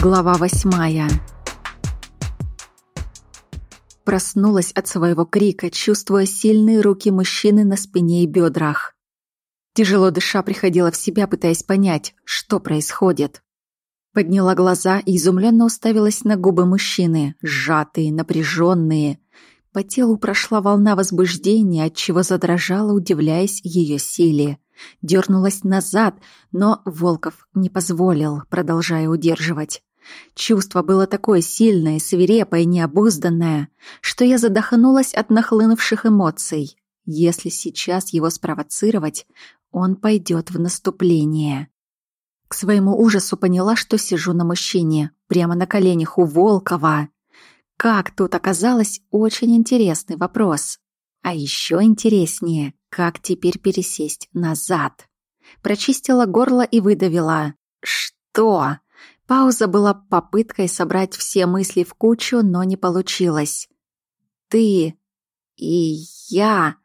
Глава восьмая. Проснулась от своего крика, чувствуя сильные руки мужчины на спине и бедрах. Тяжело дыша приходила в себя, пытаясь понять, что происходит. Подняла глаза и изумленно уставилась на губы мужчины, сжатые, напряженные. По телу прошла волна возбуждения, от чего задрожала, удивляясь ее силе. Дернулась назад, но Волков не позволил, продолжая удерживать. Чувство было такое сильное, свирепое, необузданное, что я задохнулась от нахлынувших эмоций. Если сейчас его спровоцировать, он пойдет в наступление. К своему ужасу поняла, что сижу на мужчине, прямо на коленях у Волкова. Как тут оказалось, очень интересный вопрос. А еще интереснее, как теперь пересесть назад. Прочистила горло и выдавила. «Что?» Пауза была попыткой собрать все мысли в кучу, но не получилось. «Ты и я...»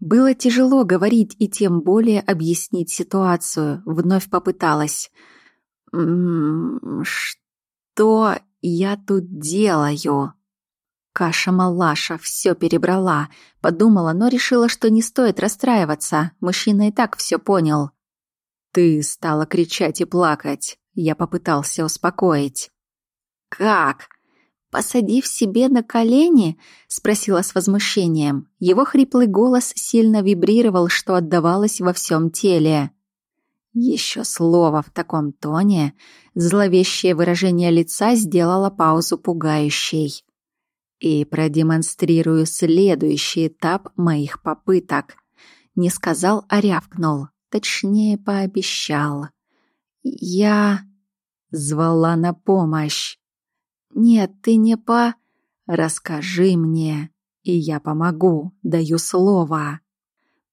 Было тяжело говорить и тем более объяснить ситуацию. Вновь попыталась. «М-м, «Что я тут делаю?» Каша-малаша все перебрала. Подумала, но решила, что не стоит расстраиваться. Мужчина и так все понял. «Ты стала кричать и плакать. Я попытался успокоить. «Как? Посадив себе на колени?» — спросила с возмущением. Его хриплый голос сильно вибрировал, что отдавалось во всем теле. Еще слово в таком тоне, зловещее выражение лица сделало паузу пугающей. И продемонстрирую следующий этап моих попыток. Не сказал, а рявкнул. Точнее, пообещал. Я звала на помощь. Нет, ты не по... Расскажи мне, и я помогу, даю слово.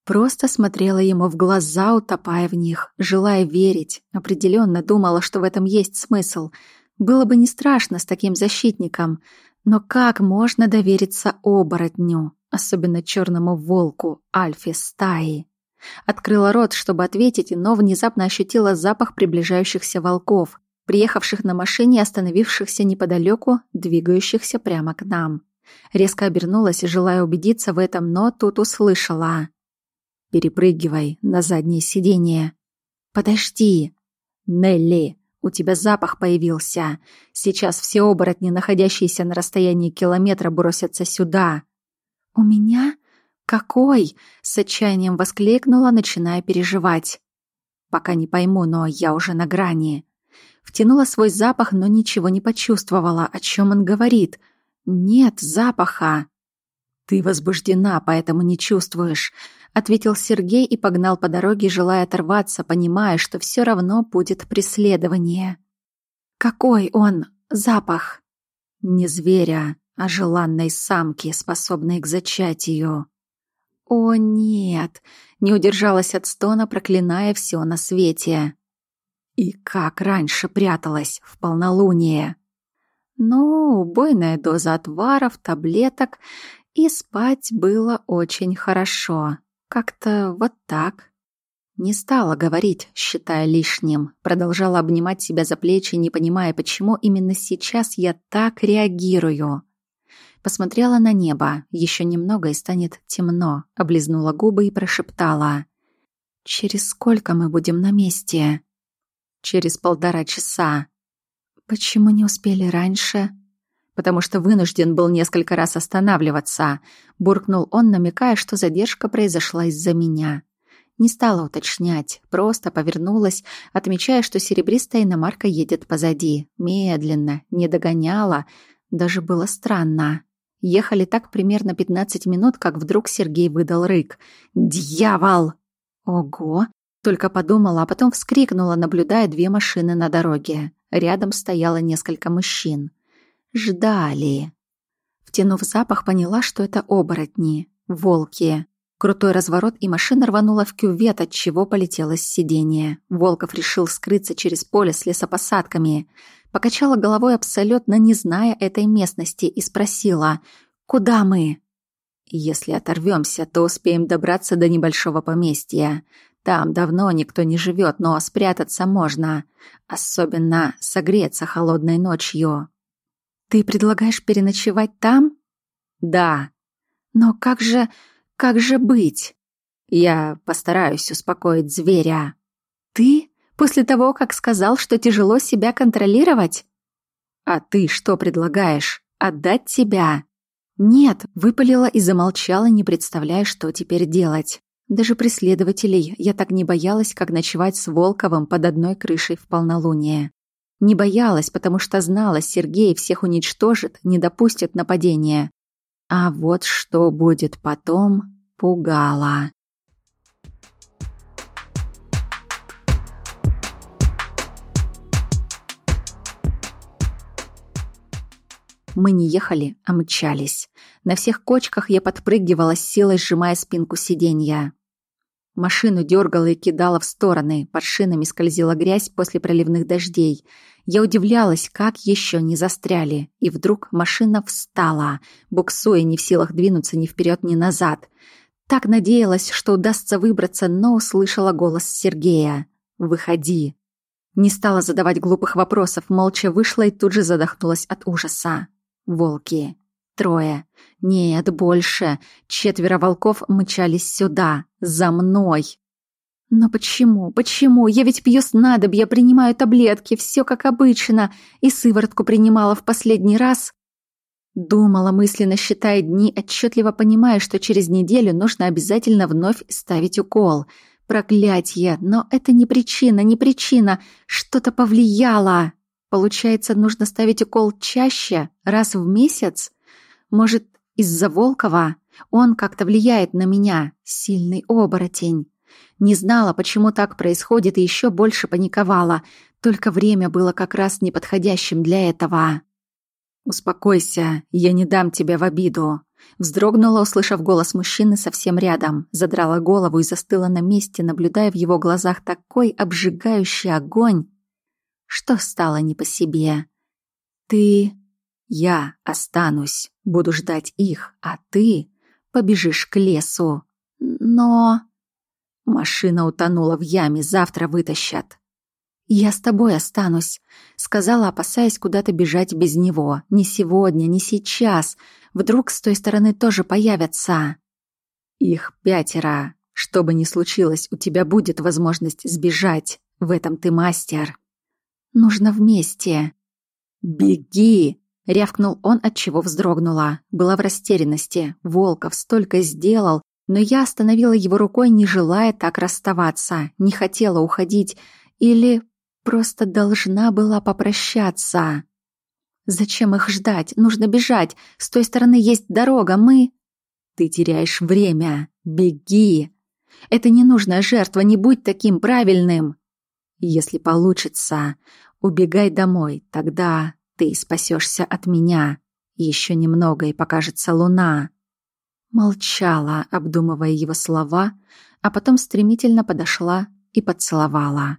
Просто смотрела ему в глаза, утопая в них, желая верить. Определенно думала, что в этом есть смысл. Было бы не страшно с таким защитником. Но как можно довериться оборотню, особенно черному волку, альфе стаи? Открыла рот, чтобы ответить, но внезапно ощутила запах приближающихся волков, приехавших на машине остановившихся неподалеку, двигающихся прямо к нам. Резко обернулась, желая убедиться в этом, но тут услышала. «Перепрыгивай на заднее сиденье». «Подожди!» «Нелли, у тебя запах появился. Сейчас все оборотни, находящиеся на расстоянии километра, бросятся сюда». «У меня?» «Какой?» — с отчаянием воскликнула, начиная переживать. «Пока не пойму, но я уже на грани». Втянула свой запах, но ничего не почувствовала, о чем он говорит. «Нет запаха». «Ты возбуждена, поэтому не чувствуешь», — ответил Сергей и погнал по дороге, желая оторваться, понимая, что все равно будет преследование. «Какой он запах?» «Не зверя, а желанной самки, способной к зачатию». «О, нет!» — не удержалась от стона, проклиная все на свете. И как раньше пряталась в полнолуние. Ну, убойная доза отваров, таблеток, и спать было очень хорошо. Как-то вот так. Не стала говорить, считая лишним. Продолжала обнимать себя за плечи, не понимая, почему именно сейчас я так реагирую. Посмотрела на небо. Еще немного и станет темно. Облизнула губы и прошептала. «Через сколько мы будем на месте?» «Через полтора часа». «Почему не успели раньше?» «Потому что вынужден был несколько раз останавливаться», — буркнул он, намекая, что задержка произошла из-за меня. Не стала уточнять, просто повернулась, отмечая, что серебристая иномарка едет позади. Медленно, не догоняла. Даже было странно. Ехали так примерно 15 минут, как вдруг Сергей выдал рык. «Дьявол!» «Ого!» Только подумала, а потом вскрикнула, наблюдая две машины на дороге. Рядом стояло несколько мужчин. Ждали. Втянув запах, поняла, что это оборотни, волки. Крутой разворот, и машина рванула в кювет, от чего полетела с сиденья. Волков решил скрыться через поле с лесопосадками. Покачала головой абсолютно не зная этой местности и спросила «Куда мы?» «Если оторвемся, то успеем добраться до небольшого поместья. Там давно никто не живет, но спрятаться можно. Особенно согреться холодной ночью. Ты предлагаешь переночевать там? Да. Но как же... как же быть? Я постараюсь успокоить зверя. Ты? После того, как сказал, что тяжело себя контролировать? А ты что предлагаешь? Отдать тебя? Нет, выпалила и замолчала, не представляя, что теперь делать. Даже преследователей я так не боялась, как ночевать с Волковым под одной крышей в полнолуние. Не боялась, потому что знала, Сергей всех уничтожит, не допустит нападения. А вот что будет потом, пугало. Мы не ехали, а мчались. На всех кочках я подпрыгивала с силой, сжимая спинку сиденья. Машину дергала и кидала в стороны, под шинами скользила грязь после проливных дождей. Я удивлялась, как еще не застряли. И вдруг машина встала, буксуя не в силах двинуться ни вперед, ни назад. Так надеялась, что удастся выбраться, но услышала голос Сергея. «Выходи». Не стала задавать глупых вопросов, молча вышла и тут же задохнулась от ужаса. Волки. Трое. Нет, больше. Четверо волков мчались сюда, за мной. Но почему? Почему? Я ведь пью снадобья, принимаю таблетки, все как обычно, и сыворотку принимала в последний раз. Думала, мысленно считая дни, отчетливо понимая, что через неделю нужно обязательно вновь ставить укол. Проклятье! Но это не причина, не причина. Что-то повлияло. Получается, нужно ставить укол чаще, раз в месяц? Может, из-за Волкова? Он как-то влияет на меня, сильный оборотень. Не знала, почему так происходит, и еще больше паниковала. Только время было как раз неподходящим для этого. «Успокойся, я не дам тебя в обиду». Вздрогнула, услышав голос мужчины совсем рядом, задрала голову и застыла на месте, наблюдая в его глазах такой обжигающий огонь, что стало не по себе. Ты... Я останусь, буду ждать их, а ты побежишь к лесу. Но... Машина утонула в яме, завтра вытащат. «Я с тобой останусь», — сказала, опасаясь куда-то бежать без него. «Не сегодня, не сейчас. Вдруг с той стороны тоже появятся». «Их пятеро. Что бы ни случилось, у тебя будет возможность сбежать. В этом ты мастер». Нужно вместе. Беги! рявкнул он, от чего вздрогнула. Была в растерянности. Волков столько сделал, но я остановила его рукой, не желая так расставаться, не хотела уходить или просто должна была попрощаться. Зачем их ждать? Нужно бежать. С той стороны есть дорога, мы Ты теряешь время. Беги. Это ненужная жертва, не будь таким правильным. Если получится, убегай домой, тогда ты спасешься от меня. Еще немного, и покажется луна». Молчала, обдумывая его слова, а потом стремительно подошла и поцеловала.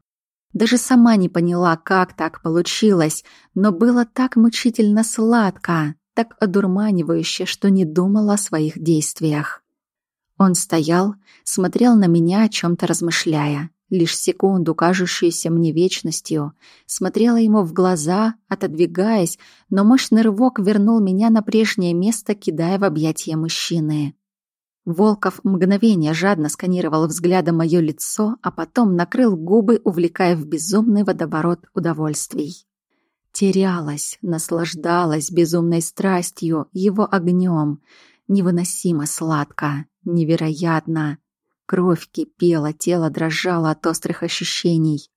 Даже сама не поняла, как так получилось, но было так мучительно сладко, так одурманивающе, что не думала о своих действиях. Он стоял, смотрел на меня, о чем-то размышляя лишь секунду, кажущуюся мне вечностью, смотрела ему в глаза, отодвигаясь, но мощный рывок вернул меня на прежнее место, кидая в объятия мужчины. Волков мгновение жадно сканировал взглядом мое лицо, а потом накрыл губы, увлекая в безумный водоворот удовольствий. Терялась, наслаждалась безумной страстью, его огнем. Невыносимо сладко, невероятно. Кровь кипела, тело дрожало от острых ощущений.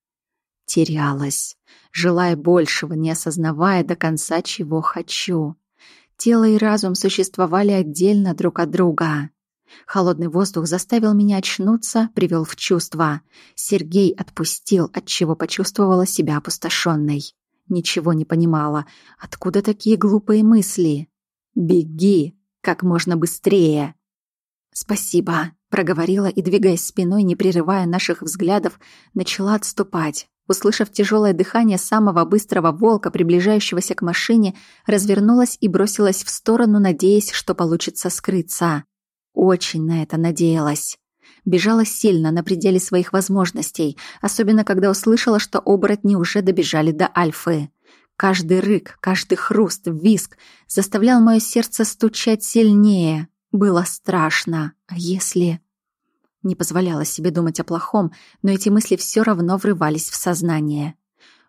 Терялась, желая большего, не осознавая до конца, чего хочу. Тело и разум существовали отдельно друг от друга. Холодный воздух заставил меня очнуться, привел в чувство. Сергей отпустил, отчего почувствовала себя опустошенной. Ничего не понимала. Откуда такие глупые мысли? «Беги! Как можно быстрее!» «Спасибо», — проговорила и, двигаясь спиной, не прерывая наших взглядов, начала отступать. Услышав тяжелое дыхание самого быстрого волка, приближающегося к машине, развернулась и бросилась в сторону, надеясь, что получится скрыться. Очень на это надеялась. Бежала сильно, на пределе своих возможностей, особенно когда услышала, что оборотни уже добежали до Альфы. Каждый рык, каждый хруст, виск заставлял мое сердце стучать сильнее. Было страшно. А если... Не позволяла себе думать о плохом, но эти мысли все равно врывались в сознание.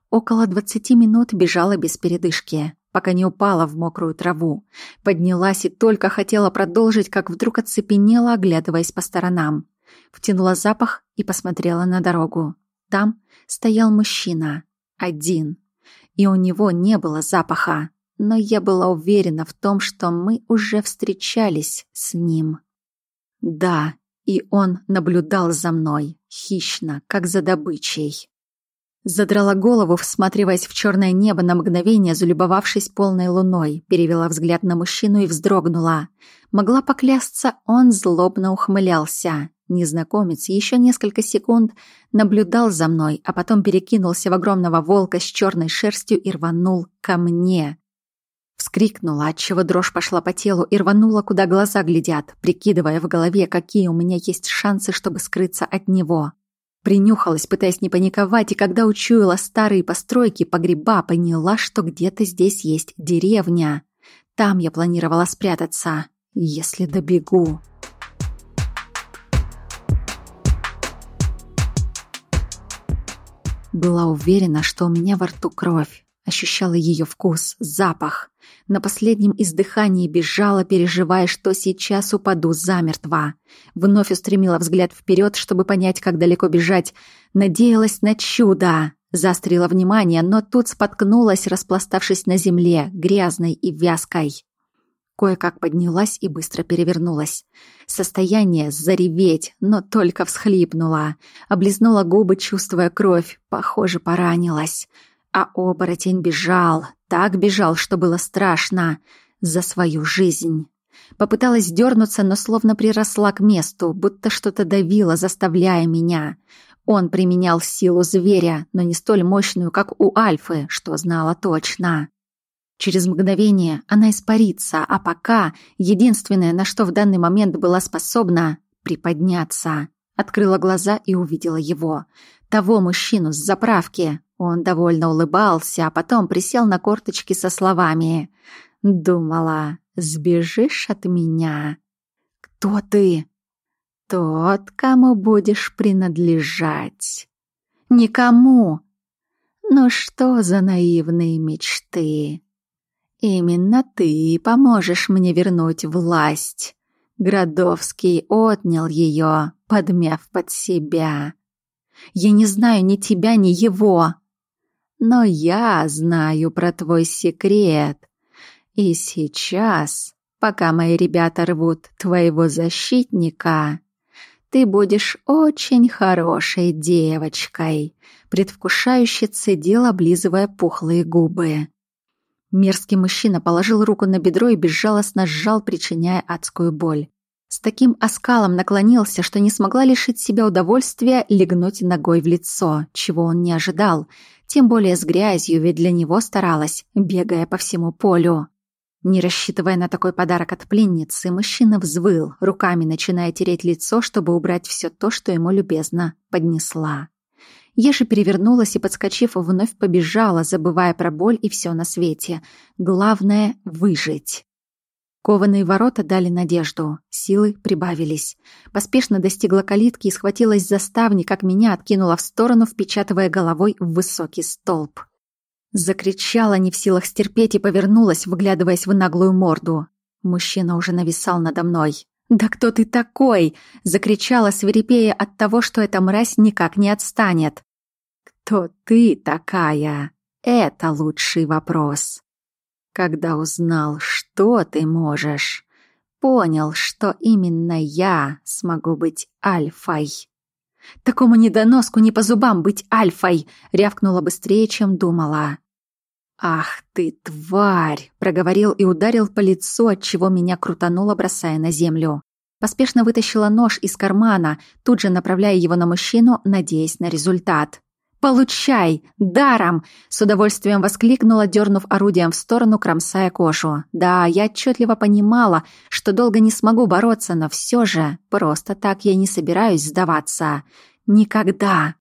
Около двадцати минут бежала без передышки, пока не упала в мокрую траву. Поднялась и только хотела продолжить, как вдруг оцепенела, оглядываясь по сторонам. Втянула запах и посмотрела на дорогу. Там стоял мужчина. Один. И у него не было запаха. Но я была уверена в том, что мы уже встречались с ним. Да, и он наблюдал за мной, хищно, как за добычей. Задрала голову, всматриваясь в черное небо на мгновение, залюбовавшись полной луной, перевела взгляд на мужчину и вздрогнула. Могла поклясться, он злобно ухмылялся. Незнакомец еще несколько секунд наблюдал за мной, а потом перекинулся в огромного волка с черной шерстью и рванул ко мне. Вскрикнула, отчего дрожь пошла по телу и рванула, куда глаза глядят, прикидывая в голове, какие у меня есть шансы, чтобы скрыться от него. Принюхалась, пытаясь не паниковать, и когда учуяла старые постройки, погреба, поняла, что где-то здесь есть деревня. Там я планировала спрятаться, если добегу. Была уверена, что у меня во рту кровь. Ощущала ее вкус, запах. На последнем издыхании бежала, переживая, что сейчас упаду замертво. Вновь устремила взгляд вперед, чтобы понять, как далеко бежать. Надеялась на чудо. Заострила внимание, но тут споткнулась, распластавшись на земле, грязной и вязкой. Кое-как поднялась и быстро перевернулась. Состояние зареветь, но только всхлипнула. Облизнула губы, чувствуя кровь. Похоже, поранилась. А оборотень бежал, так бежал, что было страшно. За свою жизнь. Попыталась дернуться, но словно приросла к месту, будто что-то давило, заставляя меня. Он применял силу зверя, но не столь мощную, как у Альфы, что знала точно. Через мгновение она испарится, а пока единственное, на что в данный момент была способна — приподняться. Открыла глаза и увидела его. Того мужчину с заправки. Он довольно улыбался, а потом присел на корточки со словами. «Думала, сбежишь от меня?» «Кто ты?» «Тот, кому будешь принадлежать». «Никому!» «Ну что за наивные мечты?» «Именно ты поможешь мне вернуть власть». Градовский отнял ее, подмяв под себя. «Я не знаю ни тебя, ни его», но я знаю про твой секрет. И сейчас, пока мои ребята рвут твоего защитника, ты будешь очень хорошей девочкой», — предвкушающе цедил, облизывая пухлые губы. Мерзкий мужчина положил руку на бедро и безжалостно сжал, причиняя адскую боль. С таким оскалом наклонился, что не смогла лишить себя удовольствия легнуть ногой в лицо, чего он не ожидал — тем более с грязью, ведь для него старалась, бегая по всему полю. Не рассчитывая на такой подарок от пленницы, мужчина взвыл, руками начиная тереть лицо, чтобы убрать все то, что ему любезно поднесла. Же перевернулась и, подскочив, вновь побежала, забывая про боль и все на свете. Главное — выжить. Кованые ворота дали надежду, силы прибавились. Поспешно достигла калитки и схватилась за ставни, как меня откинула в сторону, впечатывая головой в высокий столб. Закричала, не в силах стерпеть, и повернулась, выглядываясь в наглую морду. Мужчина уже нависал надо мной. «Да кто ты такой?» — закричала, свирепея от того, что эта мразь никак не отстанет. «Кто ты такая?» — это лучший вопрос. Когда узнал, что ты можешь, понял, что именно я смогу быть альфой. Такому недоноску не по зубам быть альфой, рявкнула быстрее, чем думала. «Ах ты, тварь!» — проговорил и ударил по лицу, отчего меня крутануло, бросая на землю. Поспешно вытащила нож из кармана, тут же направляя его на мужчину, надеясь на результат. Получай! Даром!» С удовольствием воскликнула, дернув орудием в сторону, кромсая кожу. Да, я отчетливо понимала, что долго не смогу бороться, но все же просто так я не собираюсь сдаваться. Никогда.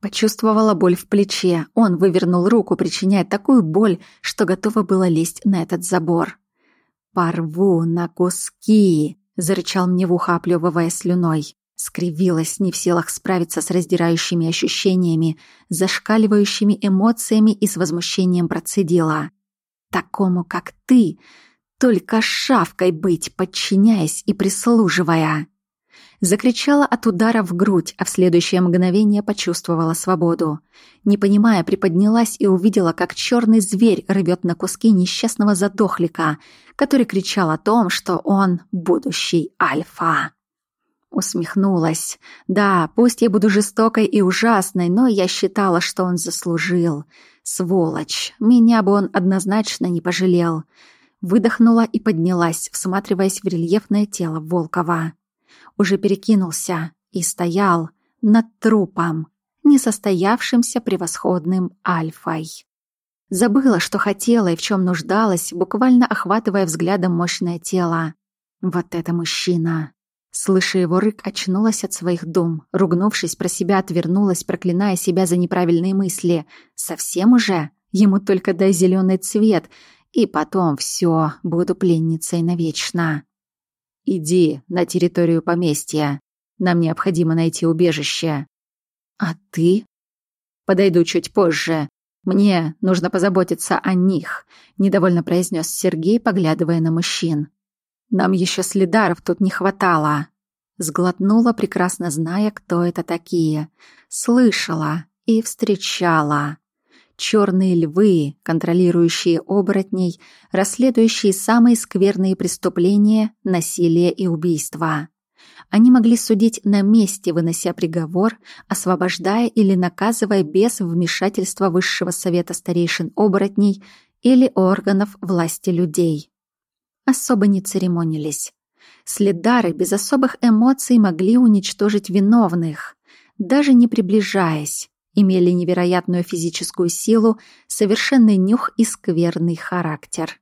Почувствовала боль в плече. Он вывернул руку, причиняя такую боль, что готова была лезть на этот забор. «Порву на куски!» — зарычал мне в ухо, оплевывая слюной. Скривилась, не в силах справиться с раздирающими ощущениями, зашкаливающими эмоциями и с возмущением процедила. «Такому, как ты, только шавкой быть, подчиняясь и прислуживая!» Закричала от удара в грудь, а в следующее мгновение почувствовала свободу. Не понимая, приподнялась и увидела, как черный зверь рвет на куски несчастного задохлика, который кричал о том, что он будущий альфа. Усмехнулась. Да, пусть я буду жестокой и ужасной, но я считала, что он заслужил. Сволочь. Меня бы он однозначно не пожалел. Выдохнула и поднялась, всматриваясь в рельефное тело Волкова. Уже перекинулся и стоял над трупом, несостоявшимся превосходным альфой. Забыла, что хотела и в чем нуждалась, буквально охватывая взглядом мощное тело. Вот это мужчина! Слыша его рык, очнулась от своих дум. Ругнувшись про себя, отвернулась, проклиная себя за неправильные мысли. Совсем уже? Ему только дай зеленый цвет, и потом все, буду пленницей навечно. Иди на территорию поместья. Нам необходимо найти убежище. А ты? Подойду чуть позже. Мне нужно позаботиться о них, недовольно произнес Сергей, поглядывая на мужчин. Нам еще следаров тут не хватало. Сглотнула, прекрасно зная, кто это такие. Слышала и встречала. Черные львы, контролирующие оборотней, расследующие самые скверные преступления, насилие и убийства. Они могли судить на месте, вынося приговор, освобождая или наказывая без вмешательства Высшего Совета Старейшин Оборотней или органов власти людей особо не церемонились. Следары без особых эмоций могли уничтожить виновных, даже не приближаясь, имели невероятную физическую силу, совершенный нюх и скверный характер.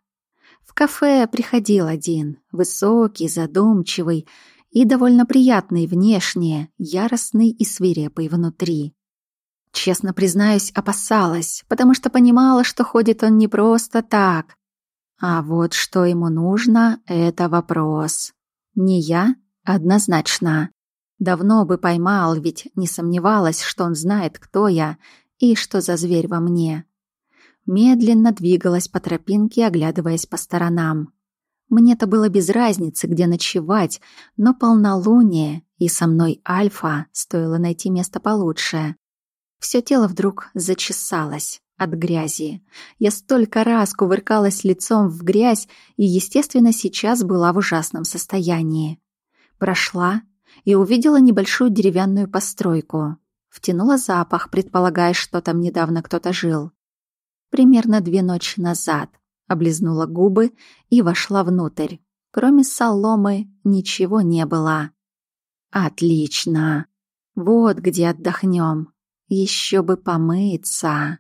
В кафе приходил один, высокий, задумчивый и довольно приятный внешне, яростный и свирепый внутри. Честно признаюсь, опасалась, потому что понимала, что ходит он не просто так, а вот что ему нужно — это вопрос. Не я? Однозначно. Давно бы поймал, ведь не сомневалась, что он знает, кто я и что за зверь во мне. Медленно двигалась по тропинке, оглядываясь по сторонам. Мне-то было без разницы, где ночевать, но полнолуние и со мной Альфа стоило найти место получше. Все тело вдруг зачесалось от грязи. Я столько раз кувыркалась лицом в грязь и, естественно, сейчас была в ужасном состоянии. Прошла и увидела небольшую деревянную постройку. Втянула запах, предполагая, что там недавно кто-то жил. Примерно две ночи назад. Облизнула губы и вошла внутрь. Кроме соломы ничего не было. Отлично. Вот где отдохнем. Еще бы помыться.